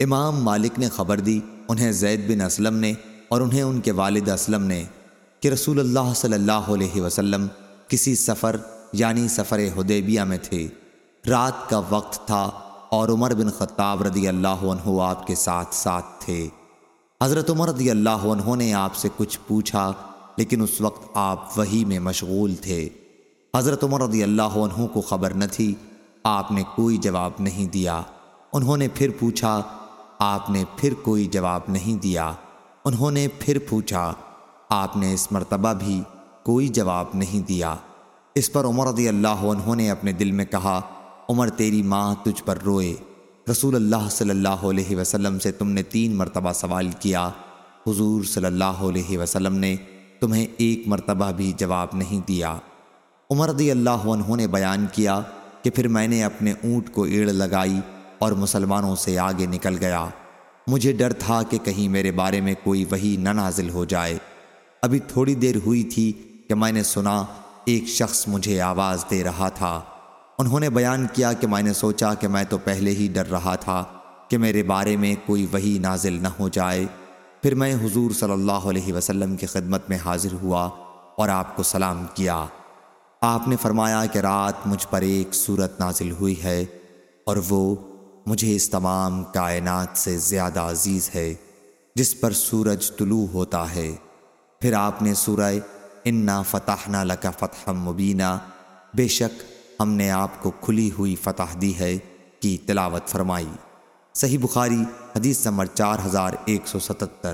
امام مالک نے خبر دی، انہیں زید بن اسلم نے اور انہیں ان کے والد اسلم نے کہ رسول اللہ صلی اللہ علیہ وسلم کسی سفر یعنی سفر حدیبیہ میں تھے۔ رات کا وقت تھا اور عمر بن خطاب رضی اللہ عنہ آپ کے ساتھ ساتھ تھے۔ حضرت عمر رضی اللہ عنہ نے آپ سے کچھ پوچھا، لیکن اس وقت آپ وہی میں مشغول تھے۔ حضرت عمر رضی اللہ عنہ کو خبر نہ تھی، آپ نے کوئی جواب نہیں دیا۔ انہوں نے پھر پوچھا آپ نے پھر کوئی جواب نہیں دیا۔ انہوں نے پھر پوچھا، آپ نے اس مرتبہ بھی کوئی جواب نہیں دیا۔ اس پر عمر رضی اللہ عنہ نے اپنے دل میں کہا، عمر تیری ماں تجھ پر روئے۔ رسول اللہ صلی اللہ علیہ وسلم سے تم نے تین مرتبہ سوال کیا۔ حضور صلی اللہ علیہ وسلم نے تمہیں ایک مرتبہ بھی جواب نہیں دیا۔ عمر رضی اللہ عنہ نے بیان کیا کہ پھر میں نے اپنے اونٹ کو ایڑ لگائی اور مسلمانوں سے آگے نکل گیا۔ مجھے ڈر تھا کہ کہیں میرے بارے میں کوئی وہی نہ نازل ہو جائے۔ ابھی تھوڑی دیر ہوئی تھی کہ میں نے سنا، ایک شخص مجھے آواز دے رہا تھا۔ انہوں نے بیان کیا کہ میں نے سوچا کہ میں تو پہلے ہی ڈر رہا تھا کہ میرے بارے میں کوئی وہی نازل نہ ہو جائے۔ پھر میں حضور صلی اللہ علیہ وسلم کی خدمت میں حاضر ہوا اور آپ کو سلام کیا۔ آپ نے فرمایا کہ رات مجھ پر ایک صورت نازل ہوئی ہے اور وہ مجھے اس تمام کائنات سے زیادہ عزیز ہے، جس پر سورج طلوع ہوتا ہے۔ پھر آپ نے سورہ انا فتح نہ لکا فتح مبینہ بے شک ہم نے آپ کو کھلی ہوئی فتح دی ہے کی تلاوت فرمائی۔ صحیح بخاری، حدیث نمبر چار ہزار ایک سو ستتر۔